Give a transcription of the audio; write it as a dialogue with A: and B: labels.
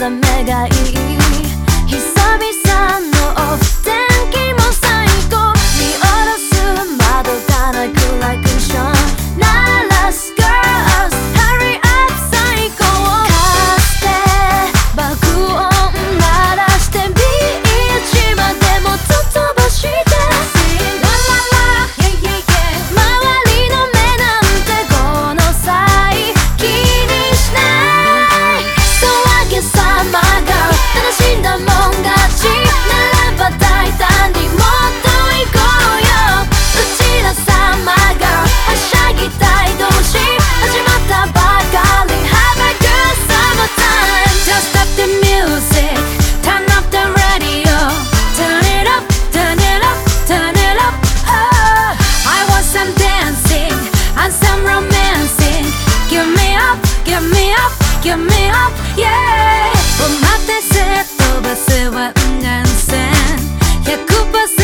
A: 覚めがいい。久々の give me up, yeah 待っせ飛ばせは運転線100%